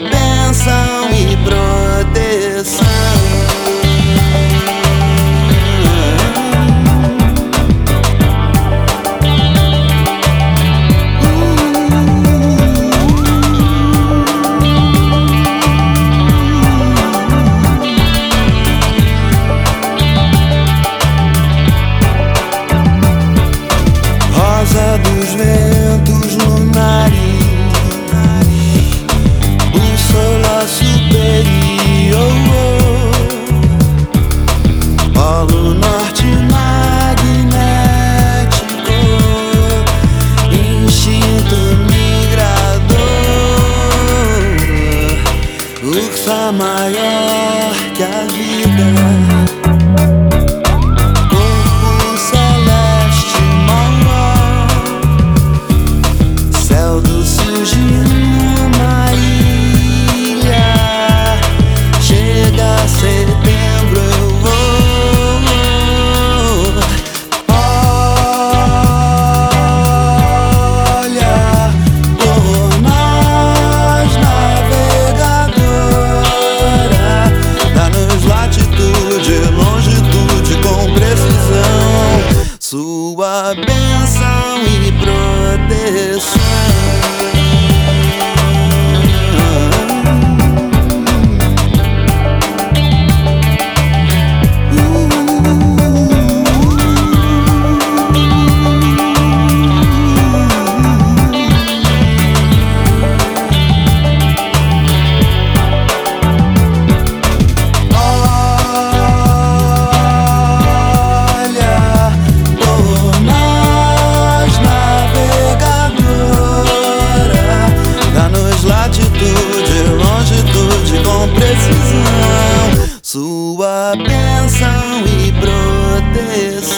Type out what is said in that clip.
been forte magnético, instinto migrador, ursa maior que a vida. proteção e proteção. bênção e proteção.